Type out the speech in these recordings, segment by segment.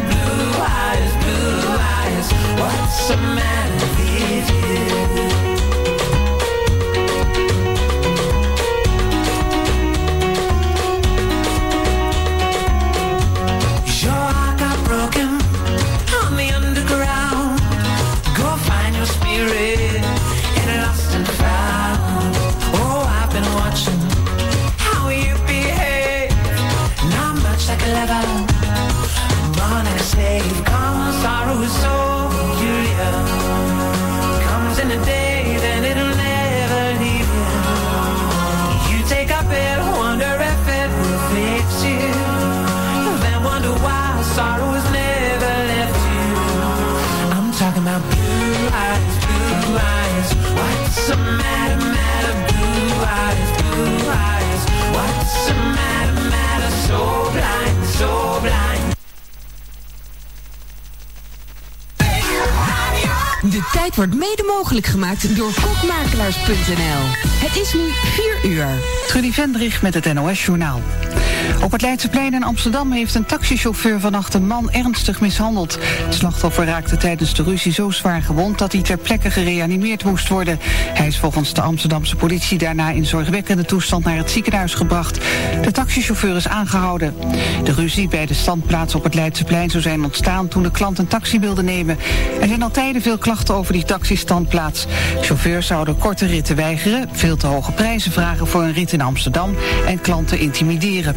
blue eyes, blue eyes. What's the matter door kokmakelaars.nl. Het is nu 4 uur. Trudy Vendrich met het NOS-journaal. Op het Leidseplein in Amsterdam heeft een taxichauffeur vannacht een man ernstig mishandeld. Het slachtoffer raakte tijdens de ruzie zo zwaar gewond dat hij ter plekke gereanimeerd moest worden. Hij is volgens de Amsterdamse politie daarna in zorgwekkende toestand naar het ziekenhuis gebracht. De taxichauffeur is aangehouden. De ruzie bij de standplaats op het Leidseplein zou zijn ontstaan toen de klant een taxi wilde nemen. Er zijn al tijden veel klachten over die taxistandplaats. Chauffeurs zouden korte ritten weigeren, veel te hoge prijzen vragen voor een rit in Amsterdam en klanten intimideren.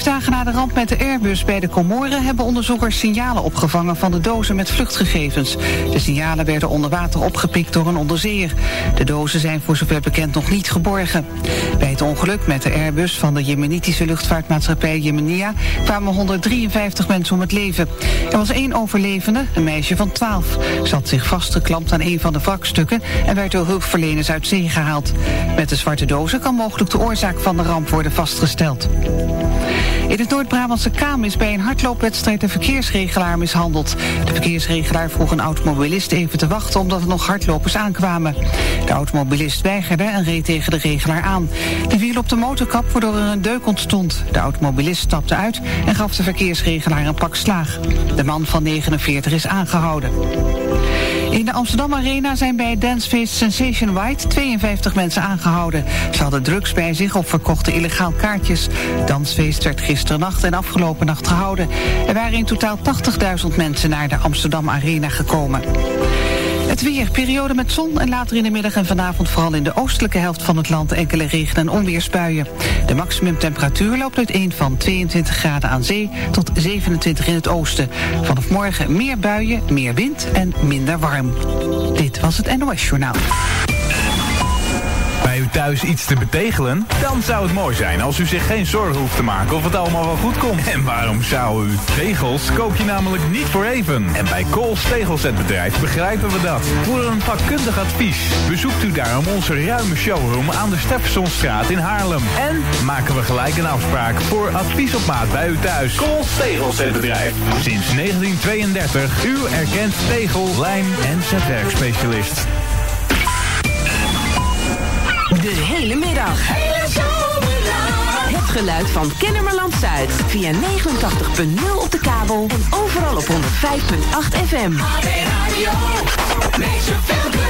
Vijf dagen na de ramp met de Airbus bij de Comoren hebben onderzoekers signalen opgevangen van de dozen met vluchtgegevens. De signalen werden onder water opgepikt door een onderzeeër. De dozen zijn voor zover bekend nog niet geborgen. Bij het ongeluk met de Airbus van de Jemenitische luchtvaartmaatschappij Jemenia kwamen 153 mensen om het leven. Er was één overlevende, een meisje van 12. Ze had zich vastgeklampt aan een van de wrakstukken en werd door hulpverleners uit zee gehaald. Met de zwarte dozen kan mogelijk de oorzaak van de ramp worden vastgesteld. In het Noord-Brabantse Kaam is bij een hardloopwedstrijd een verkeersregelaar mishandeld. De verkeersregelaar vroeg een automobilist even te wachten omdat er nog hardlopers aankwamen. De automobilist weigerde en reed tegen de regelaar aan. Die viel op de motorkap waardoor er een deuk ontstond. De automobilist stapte uit en gaf de verkeersregelaar een pak slaag. De man van 49 is aangehouden. In de Amsterdam Arena zijn bij dancefeest Sensation White 52 mensen aangehouden. Ze hadden drugs bij zich of verkochten illegaal kaartjes. Dansfeest werd gisteren nacht en afgelopen nacht gehouden. Er waren in totaal 80.000 mensen naar de Amsterdam Arena gekomen. Het weer, periode met zon en later in de middag en vanavond vooral in de oostelijke helft van het land enkele regen- en onweersbuien. De maximumtemperatuur loopt uiteen van 22 graden aan zee tot 27 in het oosten. Vanaf morgen meer buien, meer wind en minder warm. Dit was het NOS Journaal. Bij u thuis iets te betegelen? Dan zou het mooi zijn als u zich geen zorgen hoeft te maken of het allemaal wel goed komt. En waarom zou u? Tegels koop je namelijk niet voor even. En bij Kools Tegelzetbedrijf begrijpen we dat. Voor een vakkundig advies bezoekt u daarom onze ruime showroom aan de Steffensonstraat in Haarlem. En maken we gelijk een afspraak voor advies op maat bij u thuis. Kools Tegelzetbedrijf. Sinds 1932 uw erkend tegel, lijm en zetwerkspecialist. De hele middag. Het geluid van Kennemerland Zuid. Via 89.0 op de kabel en overal op 105.8 FM. Lost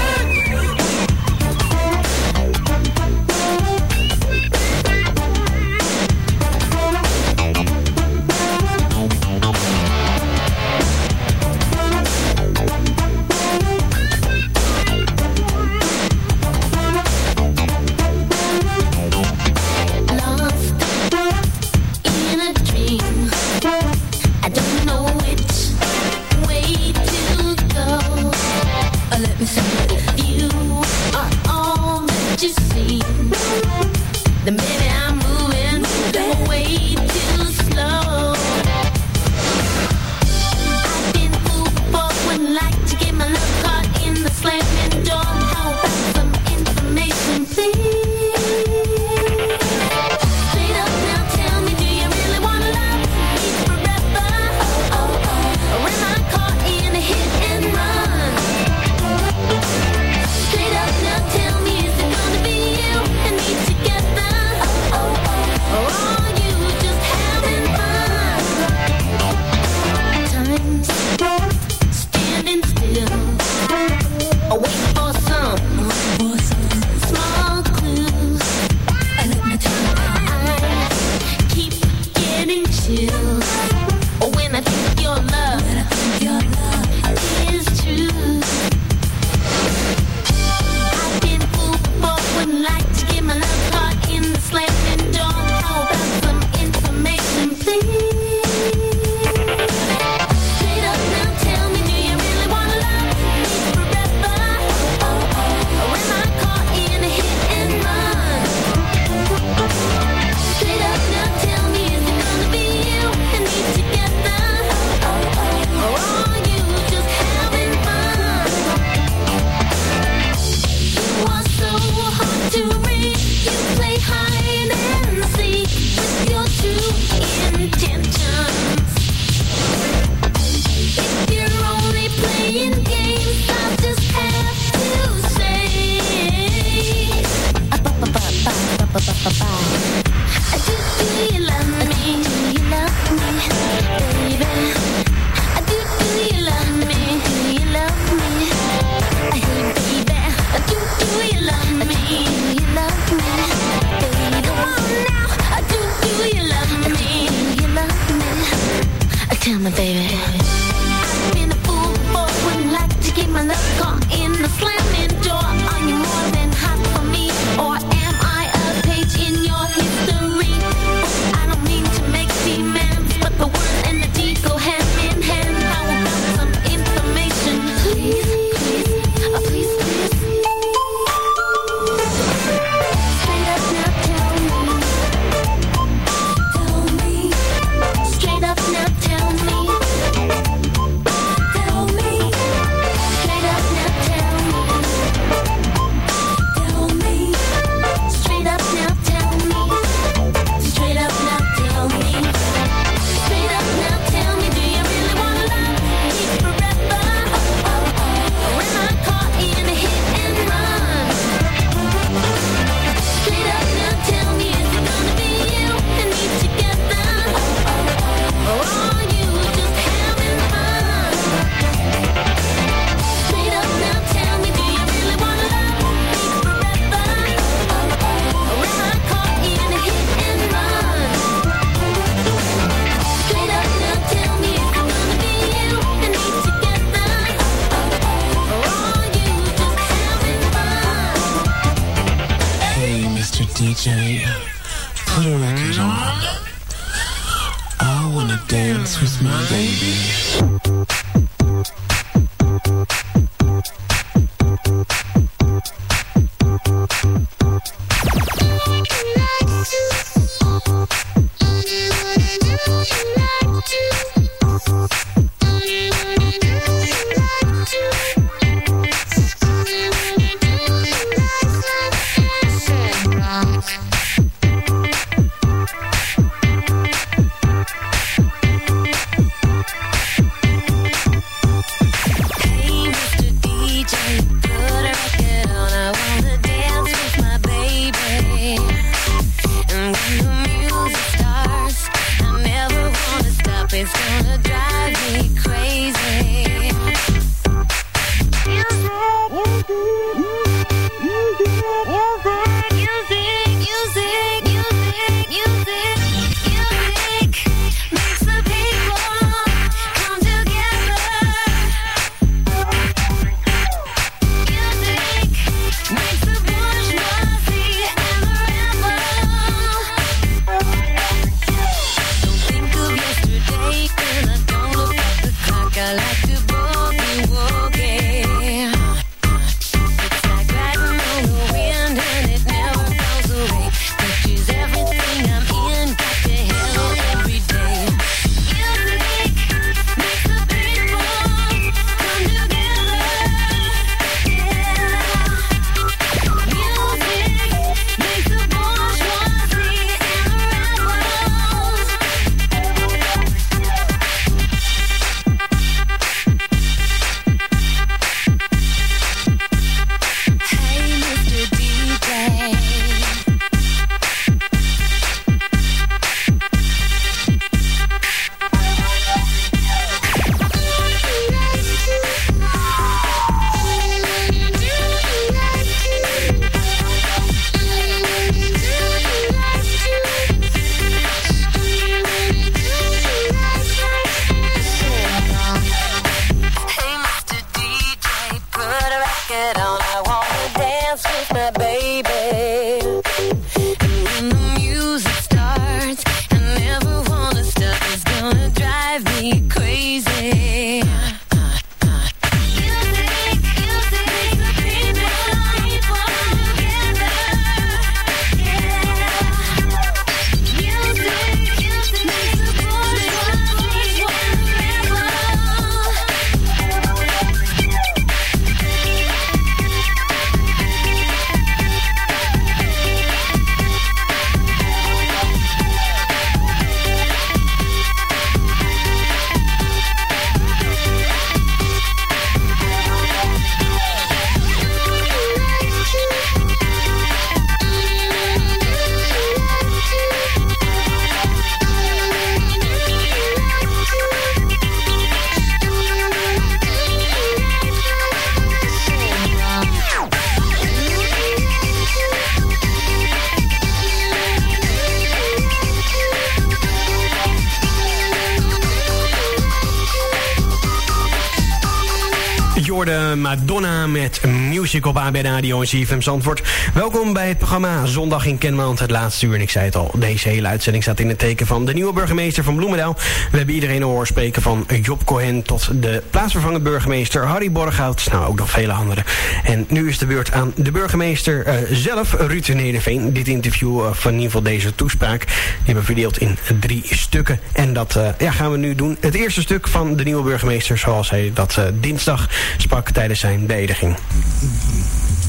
hoorde Madonna met Music op AB Radio en CFM Zandvoort. Welkom bij het programma Zondag in Kenmaand, het laatste uur. En ik zei het al, deze hele uitzending staat in het teken van de nieuwe burgemeester van Bloemendaal. We hebben iedereen horen spreken van Job Cohen tot de plaatsvervangende burgemeester Harry Borghout. Nou, ook nog vele anderen. En nu is de beurt aan de burgemeester uh, zelf, Ruud Nederveen. Dit interview uh, van in ieder geval deze toespraak. Die hebben we verdeeld in drie stukken. En dat uh, ja, gaan we nu doen. Het eerste stuk van de nieuwe burgemeester zoals hij dat dinsdag sprak tijdens zijn beëdiging.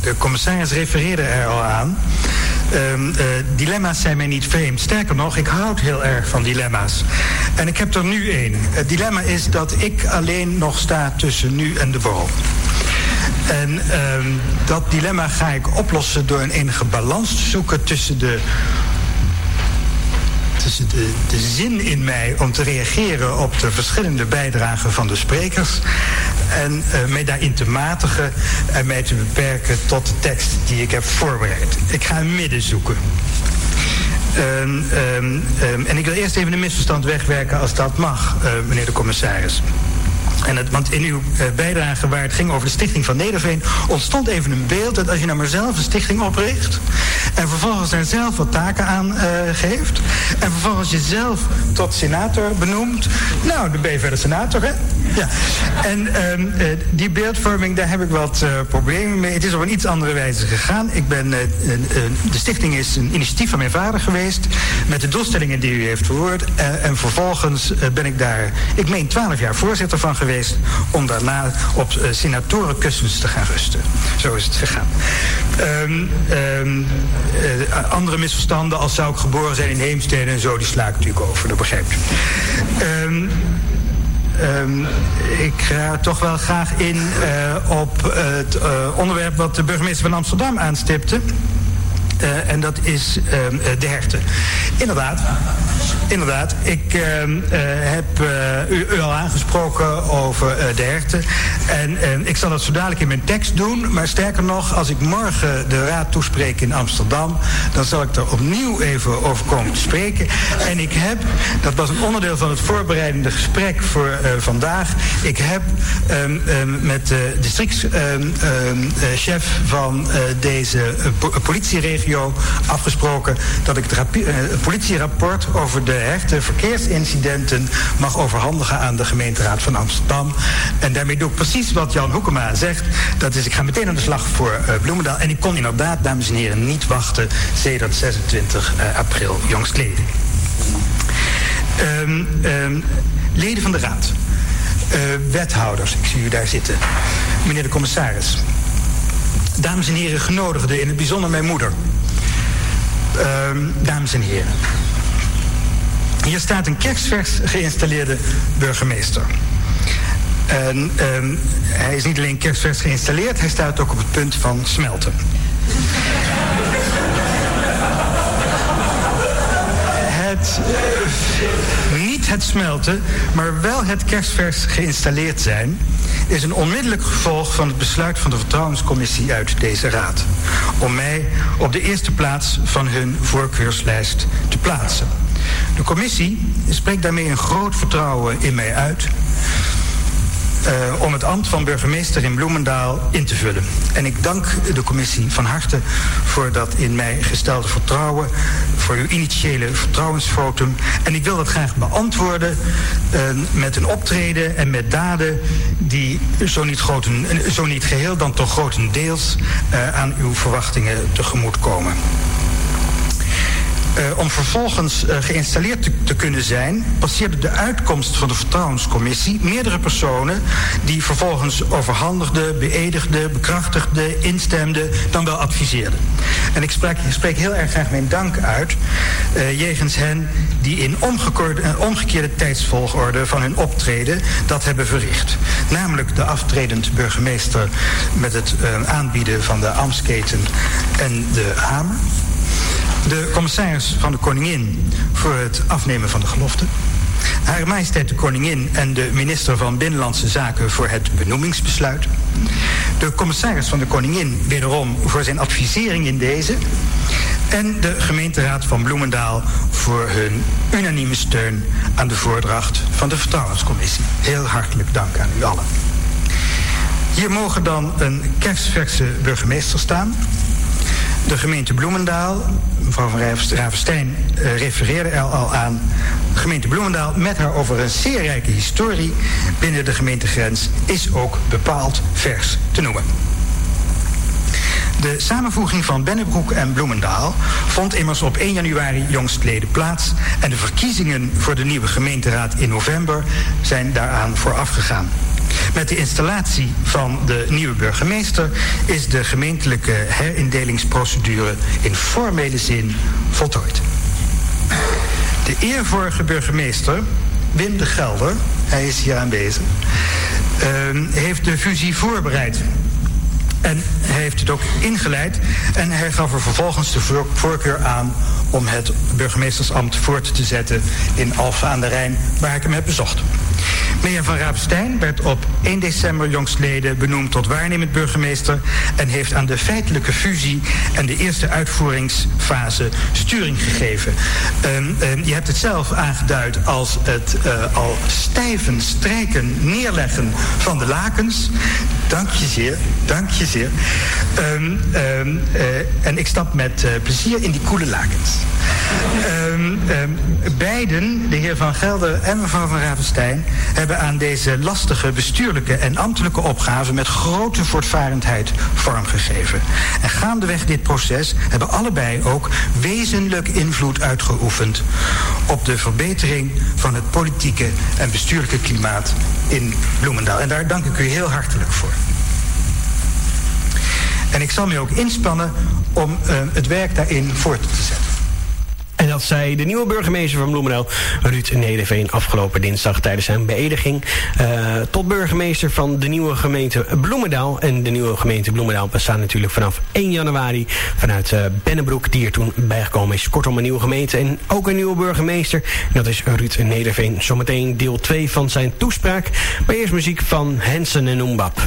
De commissaris refereerde er al aan. Um, uh, dilemma's zijn mij niet vreemd. Sterker nog, ik houd heel erg van dilemma's. En ik heb er nu één. Het dilemma is dat ik alleen nog sta tussen nu en de borrel. En um, dat dilemma ga ik oplossen door een enige balans te zoeken tussen de de, de zin in mij om te reageren op de verschillende bijdragen van de sprekers. En uh, mij daarin te matigen en mij te beperken tot de tekst die ik heb voorbereid. Ik ga een midden zoeken. Um, um, um, en ik wil eerst even een misverstand wegwerken als dat mag, uh, meneer de commissaris. En het, want in uw uh, bijdrage waar het ging over de stichting van Nederveen... ontstond even een beeld dat als je nou maar zelf een stichting opricht... en vervolgens daar zelf wat taken aan uh, geeft... en vervolgens jezelf tot senator benoemt... nou, dan ben je verder senator, hè? Ja. En um, uh, die beeldvorming, daar heb ik wat problemen mee. Het is op een iets andere wijze gegaan. Ik ben, de stichting is een initiatief van mijn vader geweest... met de doelstellingen die u heeft verwoord. en vervolgens ben ik daar, ik meen, twaalf jaar voorzitter van geweest om daarna op uh, senatorenkussens te gaan rusten. Zo is het gegaan. Um, um, uh, andere misverstanden, als zou ik geboren zijn in Heemstede en zo, die sla ik natuurlijk over, dat begrijpt u. Um, ik ga toch wel graag in uh, op het onderwerp wat de burgemeester van Amsterdam aanstipte. Uh, en dat is uh, de herten. Inderdaad, inderdaad. Ik uh, heb u, u, al aangesproken over de herten. En ik zal dat zo dadelijk in mijn tekst doen. Maar sterker nog, als ik morgen de raad toespreek in Amsterdam... dan zal ik er opnieuw even over komen te spreken. En ik heb, dat was een onderdeel van het voorbereidende gesprek voor vandaag... ik heb met de districtschef van deze politieregio afgesproken dat ik het uh, politierapport over de hechte verkeersincidenten mag overhandigen aan de gemeenteraad van Amsterdam. En daarmee doe ik precies wat Jan Hoekema zegt. Dat is, ik ga meteen aan de slag voor uh, Bloemendaal. En ik kon inderdaad, dames en heren, niet wachten sedert 26 uh, april jongstleden. Um, um, leden van de raad. Wethouders, ik zie u daar zitten. Meneer de commissaris. Dames en heren genodigden, in het bijzonder mijn moeder. Um, dames en heren. Hier staat een kerstvers geïnstalleerde burgemeester. En um, hij is niet alleen kerstvers geïnstalleerd, hij staat ook op het punt van smelten. het, het smelten, maar wel het kerstvers geïnstalleerd zijn is een onmiddellijk gevolg van het besluit van de vertrouwenscommissie uit deze raad. Om mij op de eerste plaats van hun voorkeurslijst te plaatsen. De commissie spreekt daarmee een groot vertrouwen in mij uit uh, om het ambt van burgemeester in Bloemendaal in te vullen. En ik dank de commissie van harte voor dat in mij gestelde vertrouwen, voor uw initiële vertrouwensvotum. En ik wil dat graag beantwoorden uh, met een optreden en met daden die zo niet, groten, zo niet geheel dan toch grotendeels aan uw verwachtingen tegemoet komen. Uh, om vervolgens uh, geïnstalleerd te, kunnen zijn, passeerde de uitkomst van de vertrouwenscommissie meerdere personen die vervolgens overhandigden, beëdigden, bekrachtigden, instemden, dan wel adviseerden. En ik spreek, spreek heel erg graag mijn dank uit uh, jegens hen die in omgekeerde tijdsvolgorde van hun optreden dat hebben verricht. Namelijk de aftredend burgemeester met het aanbieden van de Amsketen en de Hamer de commissaris van de koningin voor het afnemen van de gelofte. Haar majesteit de koningin en de minister van Binnenlandse Zaken voor het benoemingsbesluit. De commissaris van de koningin wederom voor zijn advisering in deze. En de gemeenteraad van Bloemendaal voor hun unanieme steun aan de voordracht van de vertrouwenscommissie. Heel hartelijk dank aan u allen. Hier mogen dan een kerstverse burgemeester staan. De gemeente Bloemendaal, mevrouw van Ravenstein uh, refereerde er al aan. De gemeente Bloemendaal, met haar over een zeer rijke historie binnen de gemeentegrens, is ook bepaald vers te noemen. De samenvoeging van Bennebroek en Bloemendaal vond immers op 1 januari jongstleden plaats en de verkiezingen voor de nieuwe gemeenteraad in november zijn daaraan voorafgegaan. Met de installatie van de nieuwe burgemeester is de gemeentelijke herindelingsprocedure in formele zin voltooid. De eervorige burgemeester, Wim de Gelder, hij is hier aanwezig, uh, heeft de fusie voorbereid. En hij heeft het ook ingeleid en hij gaf er vervolgens de voorkeur aan om het burgemeestersambt voort te zetten in Alphen aan de Rijn, waar ik hem heb bezocht. Meneer Van Raapstein werd op 1 december jongstleden benoemd tot waarnemend burgemeester en heeft aan de feitelijke fusie en de eerste uitvoeringsfase sturing gegeven. Um, um, je hebt het zelf aangeduid als het uh, al stijven, strijken, neerleggen van de lakens. Dank je zeer, dank je zeer. Um, uh, en ik stap met uh, plezier in die koele lakens. beiden, de heer Van Gelder en mevrouw Van Ravenstein, hebben aan deze lastige bestuurlijke en ambtelijke opgave met grote voortvarendheid vormgegeven. En gaandeweg dit proces hebben allebei ook wezenlijk invloed uitgeoefend op de verbetering van het politieke en bestuurlijke klimaat in Bloemendaal. En daar dank ik u heel hartelijk voor. En ik zal me ook inspannen om uh, het werk daarin voort te zetten. En dat zei de nieuwe burgemeester van Bloemendaal, Ruud Nederveen, afgelopen dinsdag tijdens zijn beëdiging. Uh, tot burgemeester van de nieuwe gemeente Bloemendaal. En de nieuwe gemeente Bloemendaal bestaat natuurlijk vanaf 1 januari vanuit uh, Bennebroek, die er toen bijgekomen is. Kortom, een nieuwe gemeente en ook een nieuwe burgemeester. En dat is Ruud Nederveen. Zometeen deel 2 van zijn toespraak. Maar eerst muziek van Hensen en Oembap.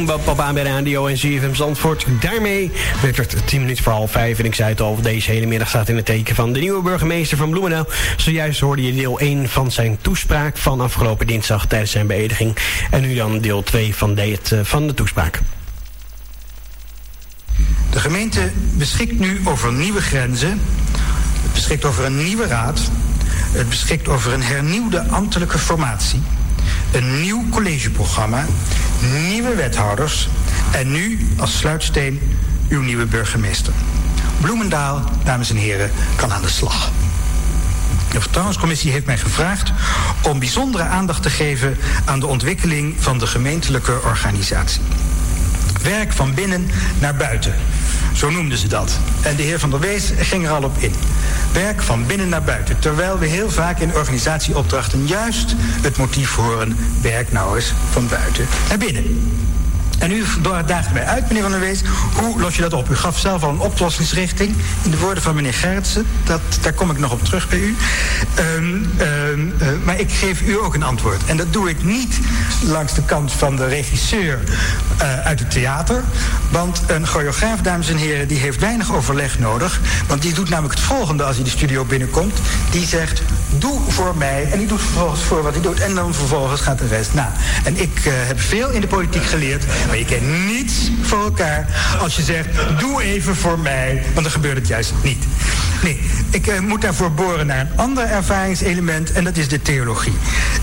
Oomba Papa bij Radio en CFM Zandvoort. Daarmee werd het 10 minuten voor half 5. En ik zei het al, deze hele middag staat in het teken van de nieuwe burgemeester van Bloemendaal. Zojuist hoorde je deel 1 van zijn toespraak van afgelopen dinsdag tijdens zijn beëdiging. En nu dan deel 2 van de, eh, van de toespraak. De gemeente beschikt nu over nieuwe grenzen. Het beschikt over een nieuwe raad. Het beschikt over een hernieuwde ambtelijke formatie. Een nieuw collegeprogramma. Nieuwe wethouders. En nu, als sluitsteen, uw nieuwe burgemeester. Bloemendaal, dames en heren, kan aan de slag. De Vertrouwenscommissie heeft mij gevraagd om bijzondere aandacht te geven aan de ontwikkeling van de gemeentelijke organisatie. Werk van binnen naar buiten. Zo noemden ze dat. En de heer Van der Wees ging er al op in. Werk van binnen naar buiten. Terwijl we heel vaak in organisatieopdrachten juist het motief horen... werk nou eens van buiten naar binnen. En u daagt mij uit, meneer Van der Wees, hoe los je dat op? U gaf zelf al een oplossingsrichting in de woorden van meneer Gerritsen. Dat, daar kom ik nog op terug bij u. Um, um, uh, maar ik geef u ook een antwoord. En dat doe ik niet langs de kant van de regisseur uh, uit het theater. Want een choreograaf, dames en heren, die heeft weinig overleg nodig. Want die doet namelijk het volgende als hij de studio binnenkomt. Die zegt, doe voor mij. En die doet vervolgens voor wat hij doet. En dan vervolgens gaat de rest na. En ik uh, heb veel in de politiek geleerd. Maar je kent niets voor elkaar als je zegt, doe even voor mij. Want dan gebeurt het juist niet. Nee, ik uh, moet daarvoor boren naar een ander ervaringselement en dat is de theologie.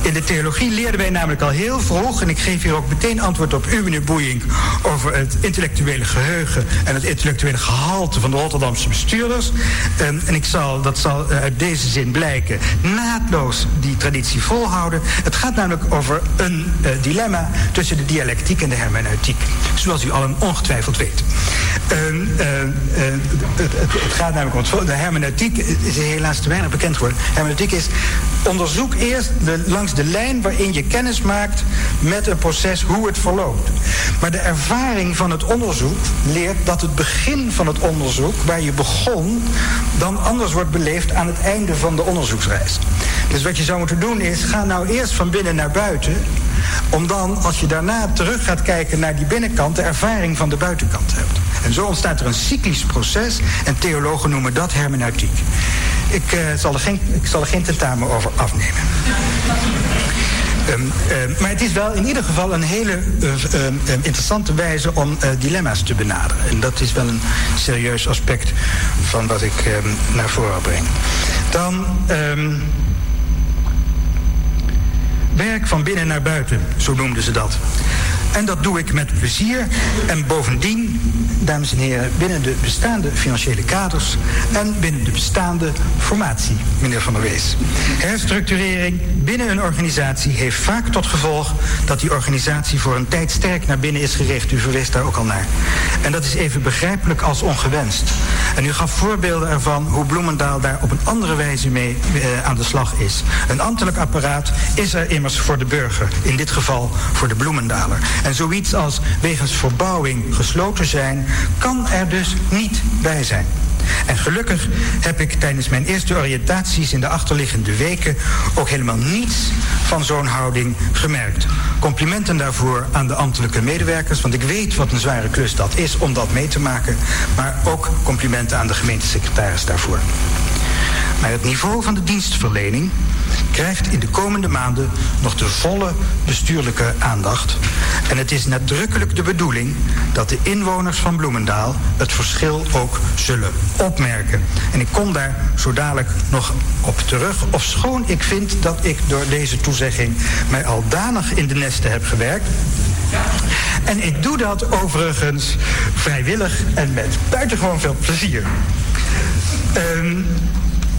In de theologie leerden wij namelijk al heel vroeg, en ik geef hier ook meteen antwoord op u, meneer over het intellectuele geheugen en het intellectuele gehalte van de Rotterdamse bestuurders. En ik zal, dat zal uh, uit deze zin blijken, naadloos die traditie volhouden. Het gaat namelijk over een uh, dilemma tussen de dialectiek en de hermeneutiek. Zoals u allen ongetwijfeld weet. Um, het, het, het, gaat namelijk om het, de hermeneutiek is helaas te weinig bekend geworden. Hermeneutiek is onderzoek eerst langs de lijn waarin je kennis maakt met een proces hoe het verloopt. Maar de ervaring van het onderzoek leert dat het begin van het onderzoek, waar je begon, dan anders wordt beleefd aan het einde van de onderzoeksreis. Dus wat je zou moeten doen is, ga nou eerst van binnen naar buiten, om dan, als je daarna terug gaat kijken naar die binnenkant, de ervaring van de buitenkant hebt. En zo ontstaat er een cyclisch proces en theologen noemen dat hermeneutiek. Ik, uh, zal, er geen, ik zal er geen tentamen over afnemen. Um, uh, maar het is wel in ieder geval een hele uh, interessante wijze om dilemma's te benaderen. En dat is wel een serieus aspect van wat ik ehm, naar voren breng. Dan werk van binnen naar buiten, zo noemden ze dat. En dat doe ik met plezier. En bovendien, dames en heren, binnen de bestaande financiële kaders en binnen de bestaande formatie, meneer Van der Wees. Herstructurering binnen een organisatie heeft vaak tot gevolg dat die organisatie voor een tijd sterk naar binnen is gericht. U verwees daar ook al naar. En dat is even begrijpelijk als ongewenst. En u gaf voorbeelden ervan hoe Bloemendaal daar op een andere wijze mee uh, aan de slag is. Een ambtelijk apparaat is er immers voor de burger, in dit geval voor de Bloemendaler. En zoiets als wegens verbouwing gesloten zijn, kan er dus niet bij zijn. En gelukkig heb ik tijdens mijn eerste oriëntaties in de achterliggende weken ook helemaal niets van zo'n houding gemerkt. Complimenten daarvoor aan de ambtelijke medewerkers, want ik weet wat een zware klus dat is om dat mee te maken. Maar ook complimenten aan de gemeentesecretaris daarvoor. Maar het niveau van de dienstverlening krijgt in de komende maanden nog de volle bestuurlijke aandacht. En het is nadrukkelijk de bedoeling dat de inwoners van Bloemendaal het verschil ook zullen opmerken. En ik kom daar zo dadelijk nog op terug. Of schoon ik vind dat ik door deze toezegging mij al danig in de nesten heb gewerkt. En ik doe dat overigens vrijwillig en met buitengewoon veel plezier. Um,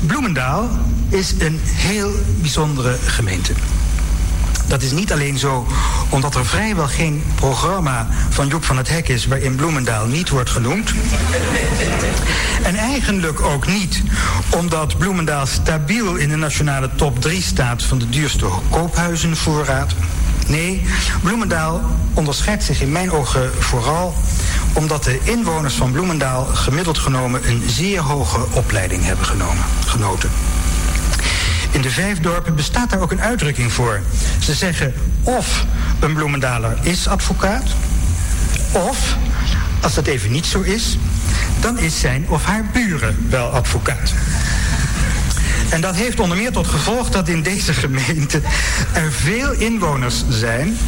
Bloemendaal is een heel bijzondere gemeente. Dat is niet alleen zo omdat er vrijwel geen programma van Joep van het Hek is waarin Bloemendaal niet wordt genoemd. En eigenlijk ook niet omdat Bloemendaal stabiel in de nationale top 3 staat van de duurste koophuizenvoorraad. Nee, Bloemendaal onderscheidt zich in mijn ogen vooral omdat de inwoners van Bloemendaal gemiddeld genomen een zeer hoge opleiding hebben genomen, genoten. In de vijf dorpen bestaat daar ook een uitdrukking voor. Ze zeggen of een Bloemendaler is advocaat, of als dat even niet zo is, dan is zijn of haar buren wel advocaat. En dat heeft onder meer tot gevolg dat in deze gemeente er veel inwoners zijn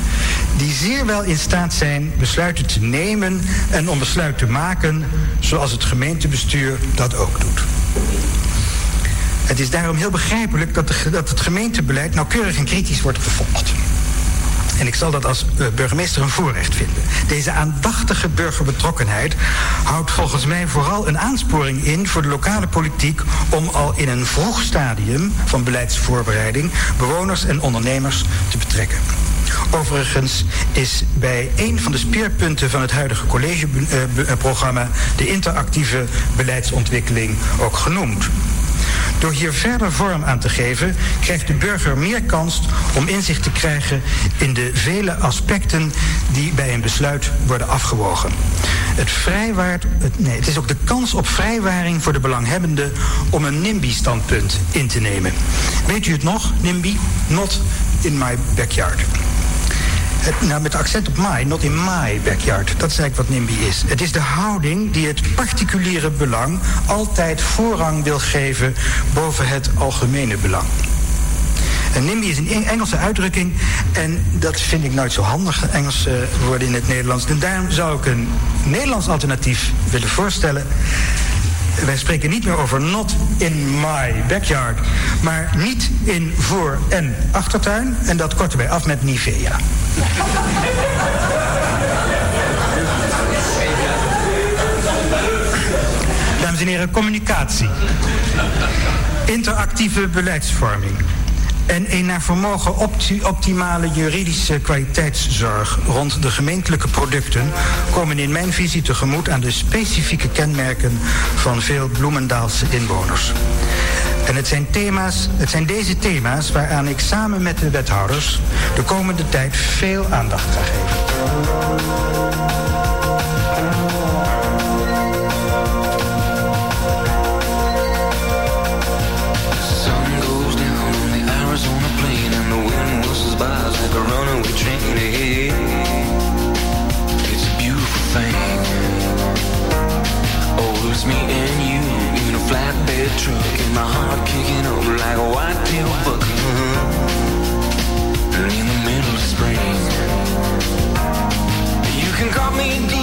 die zeer wel in staat zijn besluiten te nemen en om besluit te maken zoals het gemeentebestuur dat ook doet. Het is daarom heel begrijpelijk dat, de, dat het gemeentebeleid nauwkeurig en kritisch wordt gevolgd. En ik zal dat als uh, burgemeester een voorrecht vinden. Deze aandachtige burgerbetrokkenheid houdt volgens mij vooral een aansporing in voor de lokale politiek om al in een vroeg stadium van beleidsvoorbereiding bewoners en ondernemers te betrekken. Overigens is bij een van de speerpunten van het huidige collegeprogramma de interactieve beleidsontwikkeling ook genoemd. Door hier verder vorm aan te geven, krijgt de burger meer kans om inzicht te krijgen in de vele aspecten die bij een besluit worden afgewogen. Het, vrijwaard, het, nee, het is ook de kans op vrijwaring voor de belanghebbende om een NIMBY-standpunt in te nemen. Weet u het nog, NIMBY? Not in my backyard. Nou, met accent op my, not in my backyard. Dat is eigenlijk wat NIMBY is. Het is de houding die het particuliere belang altijd voorrang wil geven boven het algemene belang. En NIMBY is een Engelse uitdrukking en dat vind ik nooit zo handig, Engels uh, woorden in het Nederlands. En daarom zou ik een Nederlands alternatief willen voorstellen. Wij spreken niet meer over not in my backyard, maar niet in voor- en achtertuin. En dat korten wij af met Nivea. Dames en heren, communicatie. Interactieve beleidsvorming. En een naar vermogen opti optimale juridische kwaliteitszorg rond de gemeentelijke producten komen in mijn visie tegemoet aan de specifieke kenmerken van veel Bloemendaalse inwoners. En het zijn, thema's, het zijn deze thema's waaraan ik samen met de wethouders de komende tijd veel aandacht ga geven. Flatbed truck, and my heart kicking over like a white-tail buck. In the middle of spring, you can cut me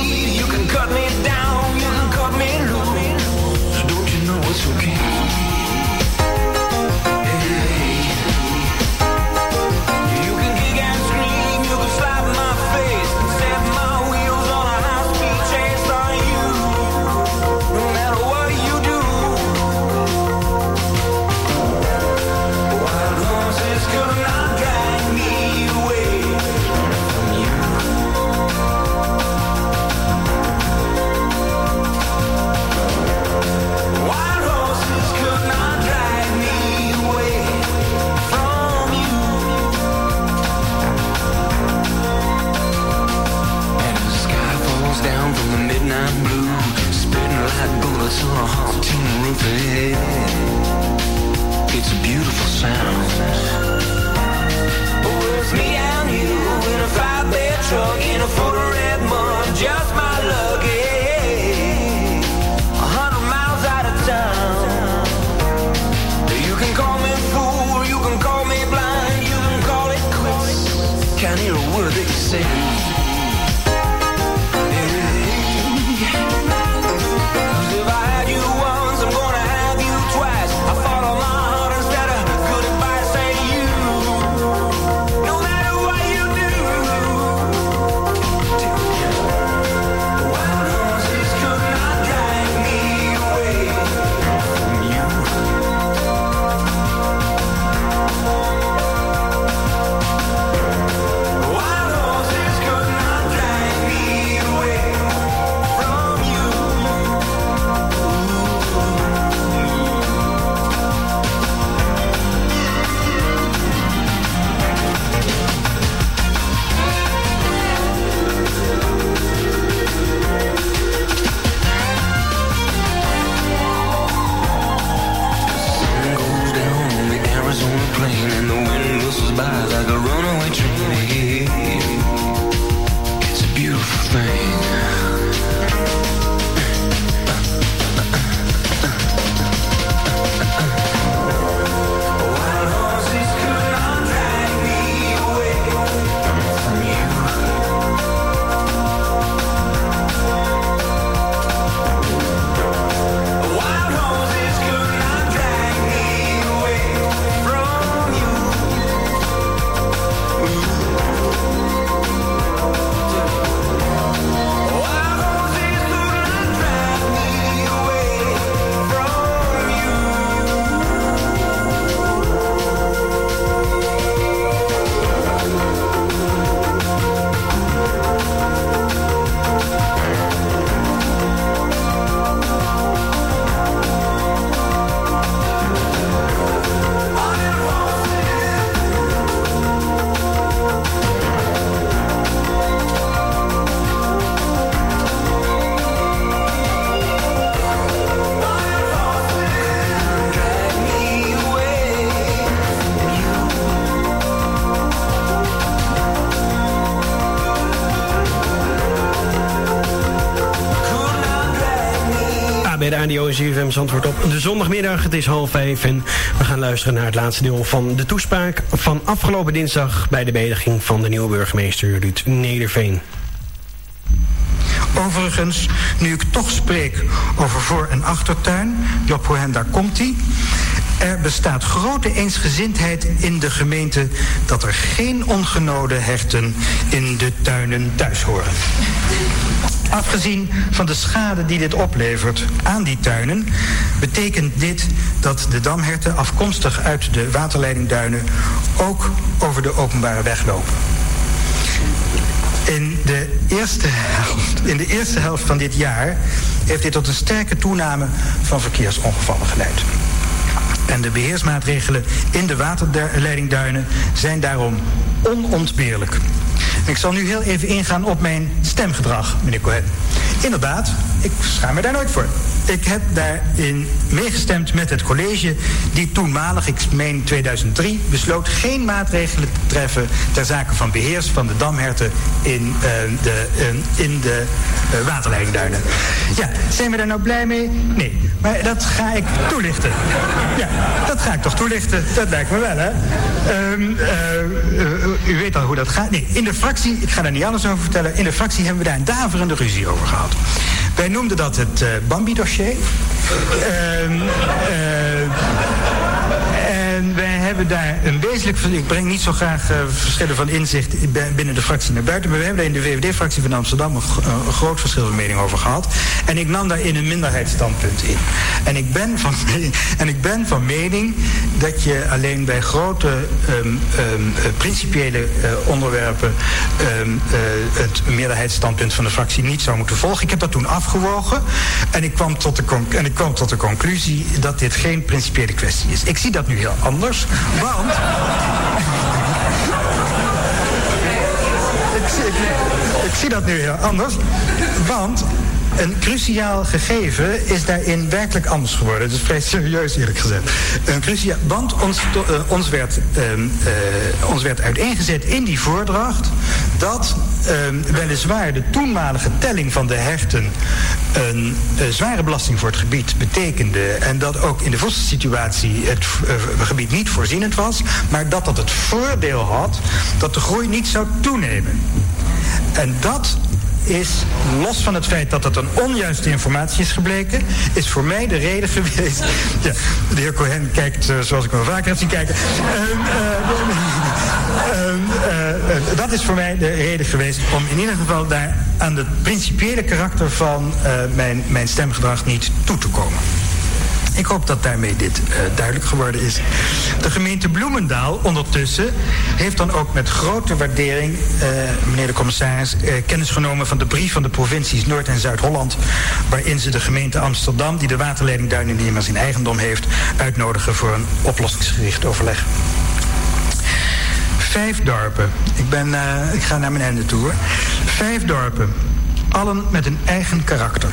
bij de ADO en CFM Zandvoort op de zondagmiddag. Het is half vijf en we gaan luisteren naar het laatste deel van de toespraak van afgelopen dinsdag bij de bediging van de nieuwe burgemeester Ruud Nederveen. Overigens, nu ik toch spreek over voor- en achtertuin, Job Hohen, daar komt hij. Er bestaat grote eensgezindheid in de gemeente dat er geen ongenode herten in de tuinen thuis horen. Afgezien van de schade die dit oplevert aan die tuinen, betekent dit dat de damherten afkomstig uit de waterleidingduinen ook over de openbare weg lopen. In de, eerste helft, in de eerste helft van dit jaar heeft dit tot een sterke toename van verkeersongevallen geleid. En de beheersmaatregelen in de waterleidingduinen zijn daarom onontbeerlijk. Ik zal nu heel even ingaan op mijn stemgedrag, meneer Cohen. Inderdaad, ik schaam me daar nooit voor. Ik heb daarin meegestemd met het college die toenmalig, ik meen 2003, besloot geen maatregelen te treffen ter zake van beheers van de damherten in eh, de, eh, in de eh, waterleidingduinen. Ja, zijn we daar nou blij mee? Nee, maar dat ga ik toelichten. Ja, dat ga ik toch toelichten. Dat lijkt me wel, hè? Ehm, eh, eh, u weet al hoe dat gaat. Nee, in de fractie, ik ga daar niet alles over vertellen. In de fractie hebben we daar een daverende ruzie over gehad. Wij noemden dat het eh, Bambi-dossier. Hebben daar een wezenlijk... Ik breng niet zo graag eh, verschillen van inzicht binnen de fractie naar buiten... maar we hebben daar in de VVD-fractie van Amsterdam een, een groot verschil van mening over gehad. En ik nam daarin een minderheidsstandpunt in. En ik ben van, en ik ben van mening dat je alleen bij grote ehm, ehm, eh, principiële eh, onderwerpen... ehm, eh, het meerderheidsstandpunt van de fractie niet zou moeten volgen. Ik heb dat toen afgewogen en ik kwam tot en ik kwam tot de conclusie dat dit geen principiële kwestie is. Ik zie dat nu heel anders, want... ik, zie, ik- ik zie dat nu heel anders, want een cruciaal gegeven is daarin werkelijk anders geworden. Het is vrij serieus eerlijk gezegd. Een cruciaal, want ons, eh, ons, werd, ehm, eh, ons werd uiteengezet in die voordracht dat ehm, weliswaar de toenmalige telling van de herten een eh, zware belasting voor het gebied betekende en dat ook in de voedselsituatie het eh, gebied niet voorzienend was, maar dat dat het voordeel had dat de groei niet zou toenemen. En dat is, los van het feit dat het een onjuiste informatie is gebleken, is voor mij de reden geweest. Ja, de heer Cohen kijkt eh, zoals ik hem vaker heb zien kijken. Eh, dat is voor mij de reden geweest om in ieder geval daar aan het principiële karakter van mijn, mijn stemgedrag niet toe te komen. Ik hoop dat daarmee dit eh, duidelijk geworden is. De gemeente Bloemendaal ondertussen heeft dan ook met grote waardering, eh, meneer de commissaris, eh, kennis genomen van de brief van de provincies Noord- en Zuid-Holland, waarin ze de gemeente Amsterdam, die de waterleidingduinen niet meer in eigendom heeft, uitnodigen voor een oplossingsgericht overleg. Vijf dorpen. Ik, ben, ik ga naar mijn einde toe. hoor. Vijf dorpen. Allen met een eigen karakter.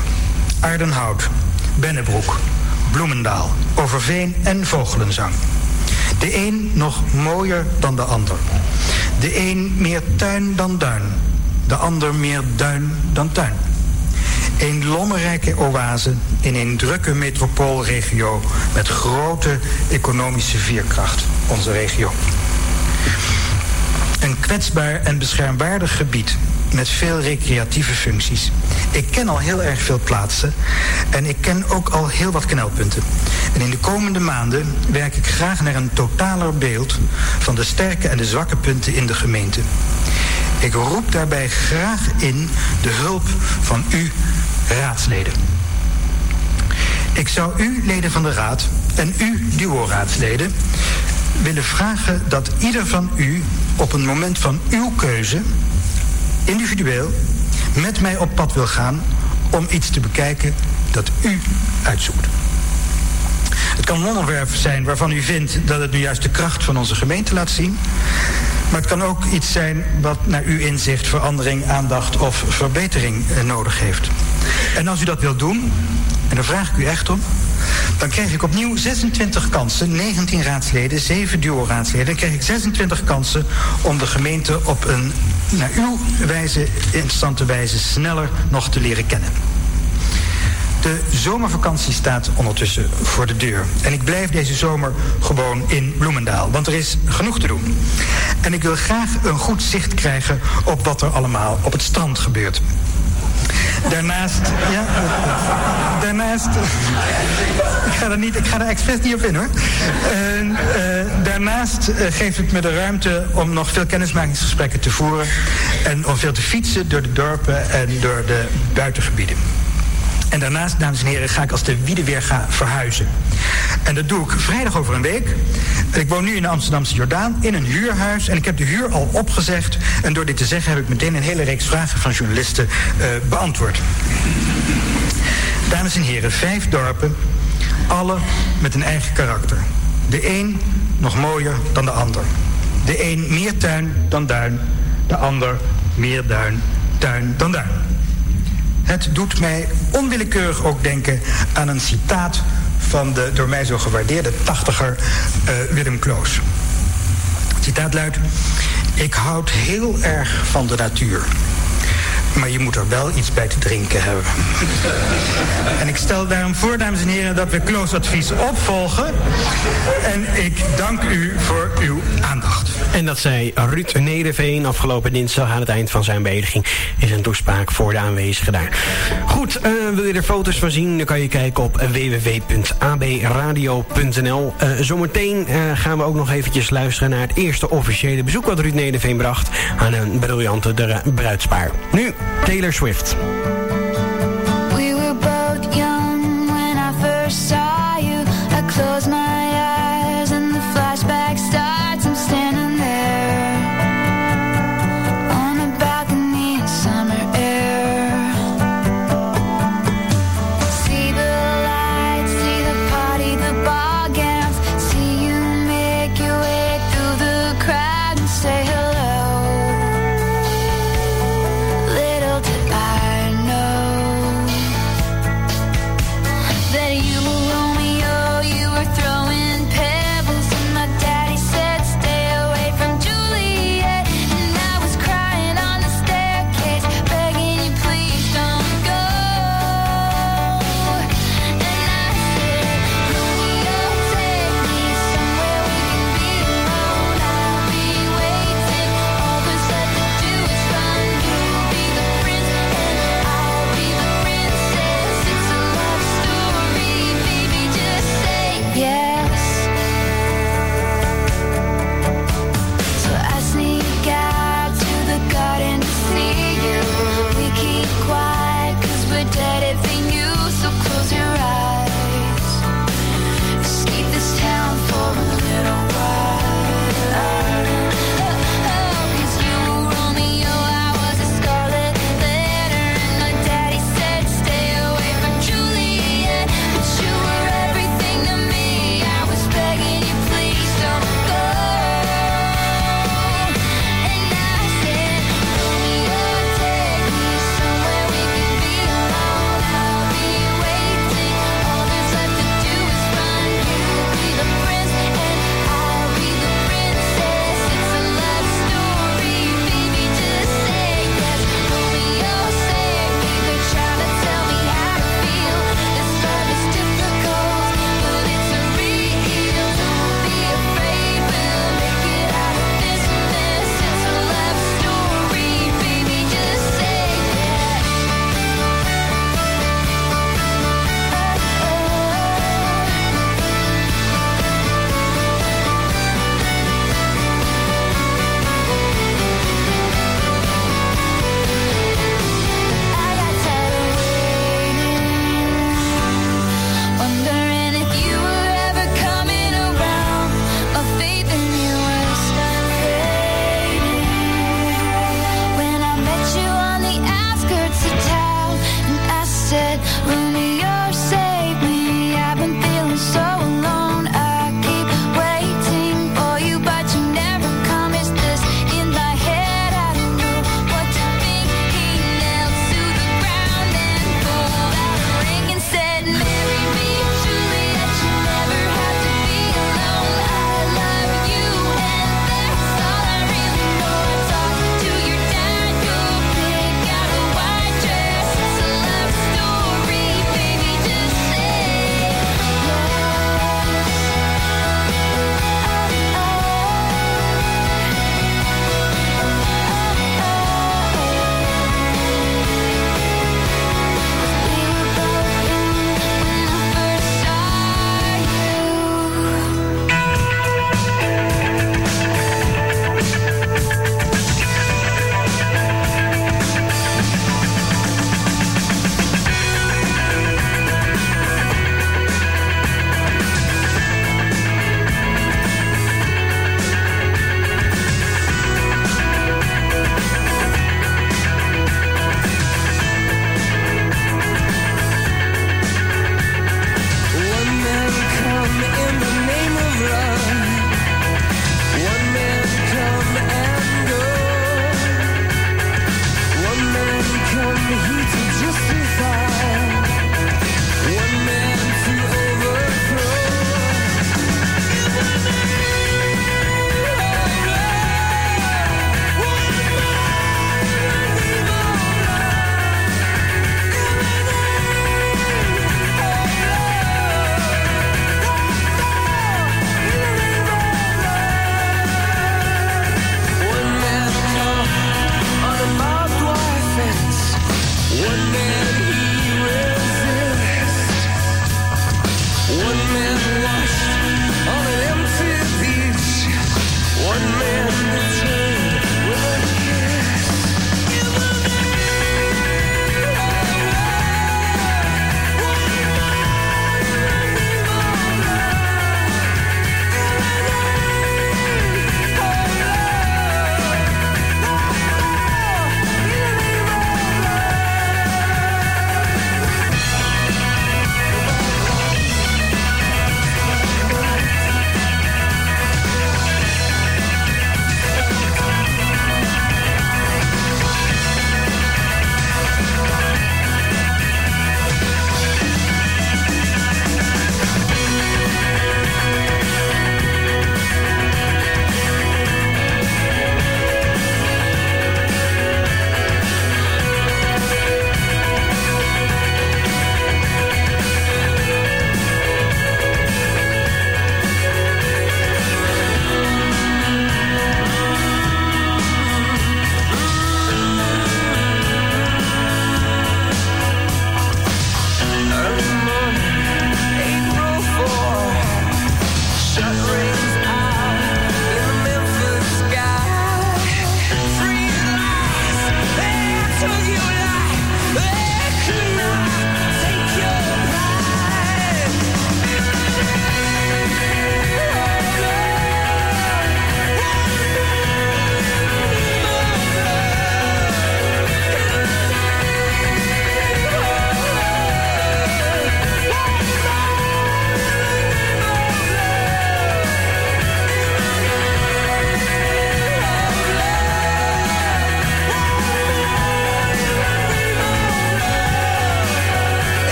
Aardenhout, Bennebroek, Bloemendaal, Overveen en Vogelenzang. De een nog mooier dan de ander. De een meer tuin dan duin. De ander meer duin dan tuin. Een lommerrijke oase in een drukke metropoolregio met grote economische veerkracht, onze regio. Een kwetsbaar en beschermwaardig gebied met veel recreatieve functies. Ik ken al heel erg veel plaatsen en ik ken ook al heel wat knelpunten. En in de komende maanden werk ik graag naar een totaler beeld van de sterke en de zwakke punten in de gemeente. Ik roep daarbij graag in de hulp van u, raadsleden. Ik zou u, leden van de raad, en u, duo-raadsleden, willen vragen dat ieder van u op een moment van uw keuze, individueel, met mij op pad wil gaan om iets te bekijken dat u uitzoekt. Het kan een onderwerp zijn waarvan u vindt dat het nu juist de kracht van onze gemeente laat zien. Maar het kan ook iets zijn wat naar uw inzicht verandering, aandacht of verbetering eh, nodig heeft. En als u dat wilt doen, en daar vraag ik u echt om, dan krijg ik opnieuw 26 kansen, 19 raadsleden, 7 duo-raadsleden. Dan krijg ik 26 kansen om de gemeente op een naar uw wijze, interessante wijze sneller nog te leren kennen. De zomervakantie staat ondertussen voor de deur. En ik blijf deze zomer gewoon in Bloemendaal, want er is genoeg te doen. En ik wil graag een goed zicht krijgen op wat er allemaal op het strand gebeurt. Daarnaast, ja, daarnaast, ik ga er, niet, ik ga er expres niet op in hoor. En, uh, daarnaast uh, geeft het me de ruimte om nog veel kennismakingsgesprekken te voeren. En om veel te fietsen door de dorpen en door de buitengebieden. En daarnaast, dames en heren, ga ik als de wiede weer ga verhuizen. En dat doe ik vrijdag over een week. Ik woon nu in de Amsterdamse Jordaan in een huurhuis. En ik heb de huur al opgezegd. En door dit te zeggen heb ik meteen een hele reeks vragen van journalisten uh, beantwoord. Dames en heren, vijf dorpen. Alle met een eigen karakter. De een nog mooier dan de ander. De een meer tuin dan duin. De ander meer duin, tuin dan duin. Het doet mij onwillekeurig ook denken aan een citaat van de door mij zo gewaardeerde tachtiger uh, Willem Kloos. Het citaat luidt: Ik houd heel erg van de natuur. Maar je moet er wel iets bij te drinken hebben. en ik stel daarom voor, dames en heren, dat we Kloos advies opvolgen. En ik dank u voor uw aandacht. En dat zei Ruud Nederveen afgelopen dinsdag aan het eind van zijn beëdiging in zijn toespraak voor de aanwezigen daar. Goed, uh, wil je er foto's van zien, dan kan je kijken op www.abradio.nl. Uh, zometeen uh, gaan we ook nog eventjes luisteren naar het eerste officiële bezoek wat Ruud Nederveen bracht aan een briljante bruidspaar. Nu Taylor Swift.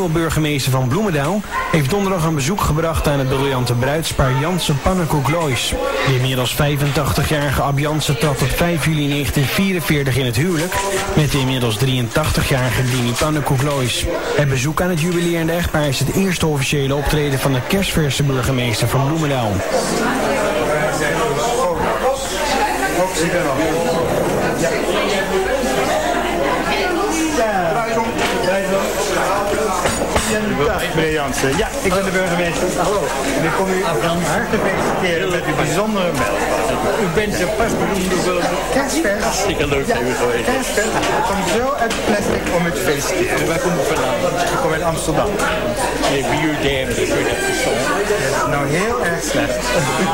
Nieuwe burgemeester van Bloemendaal, heeft donderdag een bezoek gebracht aan het briljante bruidspaar Jansen Pannenkoek-Lois. De inmiddels 85-jarige Ab Jansen trad op 5 juli 1944 in het huwelijk met de inmiddels 83-jarige Dini Pannenkoek-Lois. Het bezoek aan het jubileerende echtpaar is het eerste officiële optreden van de kerstverse burgemeester van Bloemendaal. Dag meneer Jansen. Ja, ik ben de burgemeester. Hallo. En ik kom u van harte feliciteren met uw bijzondere mijlpaal. U bent zo pas bedoeld hoeveel Kerstvers. hartstikke leuk Ja, hebben geweest. kerstvers. Ik kom zo uit de plastic om u te feliciteren. Waar komt u vandaan? Ik kom uit Amsterdam. U derde, dat je dat verstond. Nou, heel erg slecht.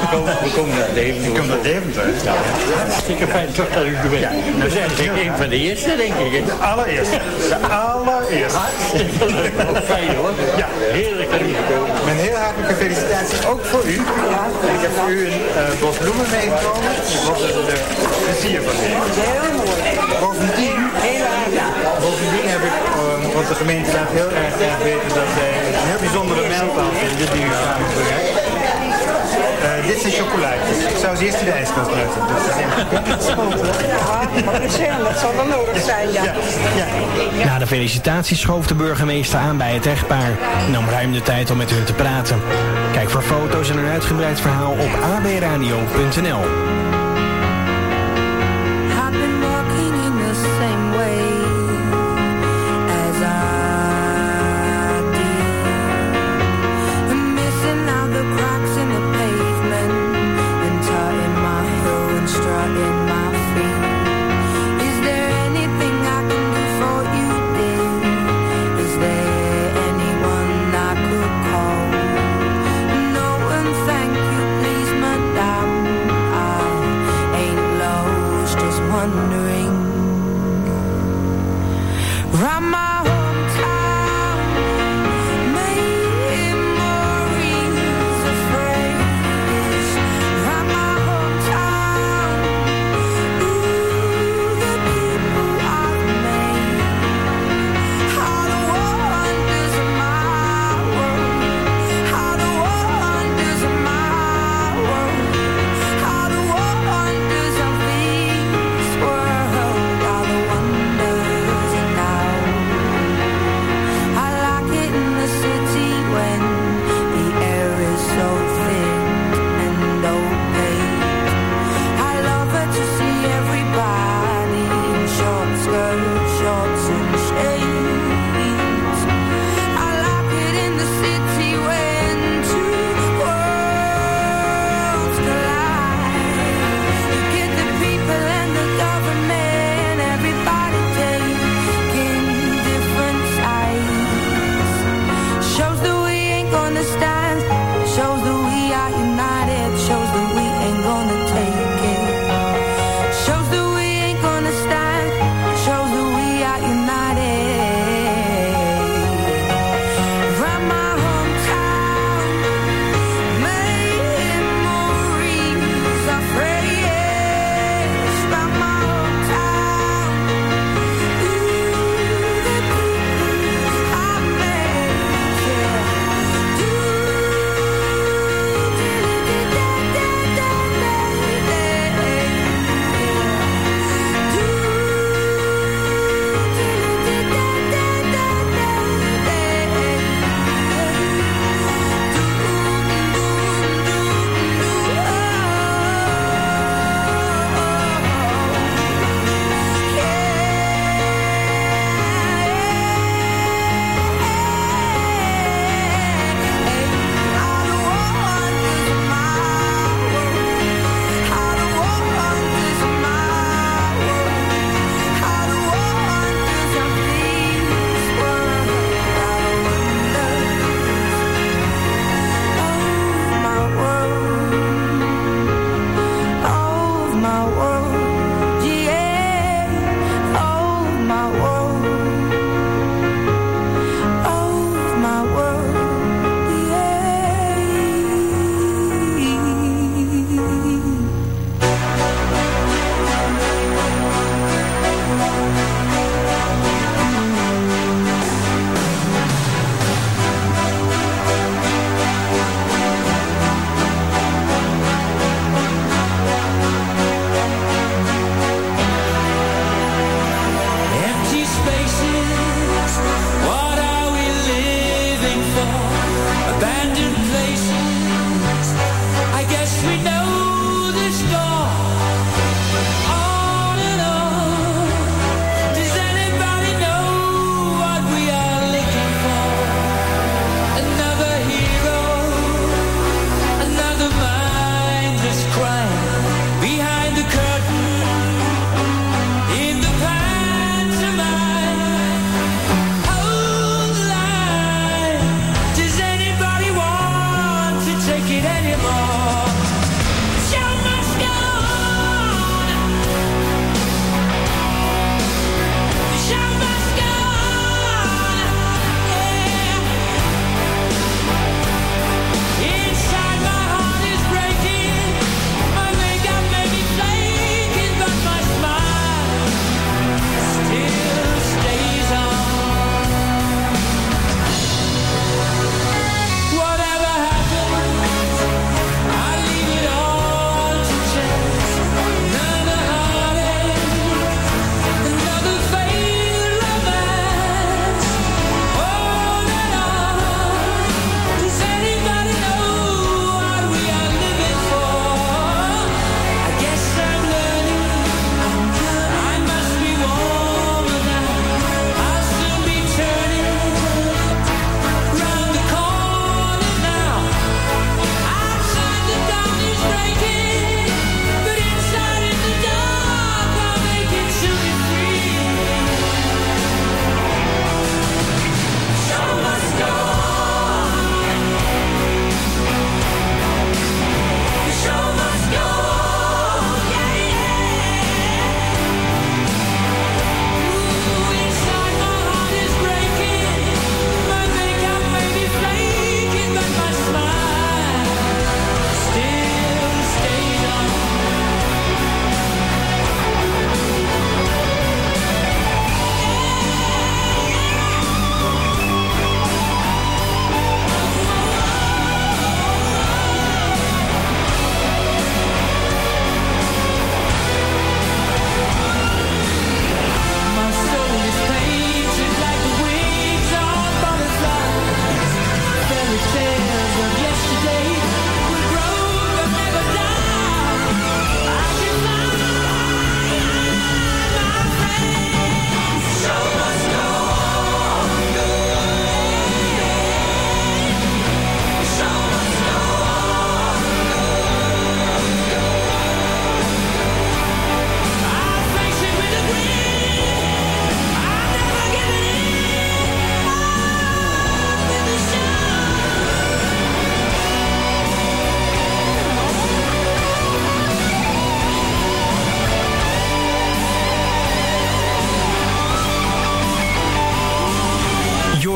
We komen, we komen naar Deventer. Ik kom naar Deventer. Ja. Hartstikke fijn toch dat u er bent. Ja, We zijn denk ik een van de eerste, denk ik. De allereerste. De allereerste. Hartstikke leuk. Fijn hoor. Ja. Heerlijk dat u gekomen bent. Mijn heel hartelijke felicitaties ook voor u. Ik heb voor u een eh, bos bloemen meegenomen. Dat u er plezier van heeft. Bovendien, bovendien heb ik, eh, want de gemeente laat heel erg graag weten dat zij een heel bijzondere mijlpaal vinden die u samen bereikt. Dit zijn chocolaatjes. Ik zou ze eerst in de ijskast laten. Dus ze zijn Ja, dat zal wel nodig zijn, ja. ja, ja. Na de felicitaties schoof de burgemeester aan bij het echtpaar en nam ruim de tijd om met hun te praten. Kijk voor foto's en een uitgebreid verhaal op abradio.nl.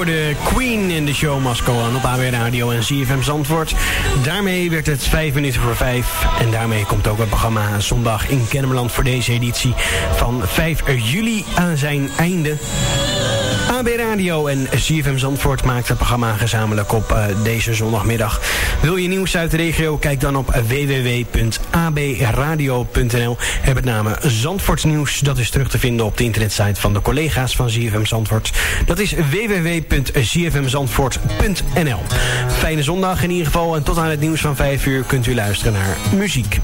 hoorde Queen in de show Go On op AB Radio en CFM Zandvoort. Daarmee werd het 5 minuten voor 5. En daarmee komt ook het programma Zondag in Kennemerland voor deze editie van 5 juli aan zijn einde. AB Radio en CFM Zandvoort maakt het programma gezamenlijk op uh, deze zondagmiddag. Wil je nieuws uit de regio? Kijk dan op www.abradio.nl. En met name Zandvoorts nieuws. Dat is terug te vinden op de internetsite van de collega's van CFM Zandvoort. Dat is www.cfmzandvoort.nl. Fijne zondag in ieder geval. En tot aan het nieuws van 5 uur kunt u luisteren naar muziek.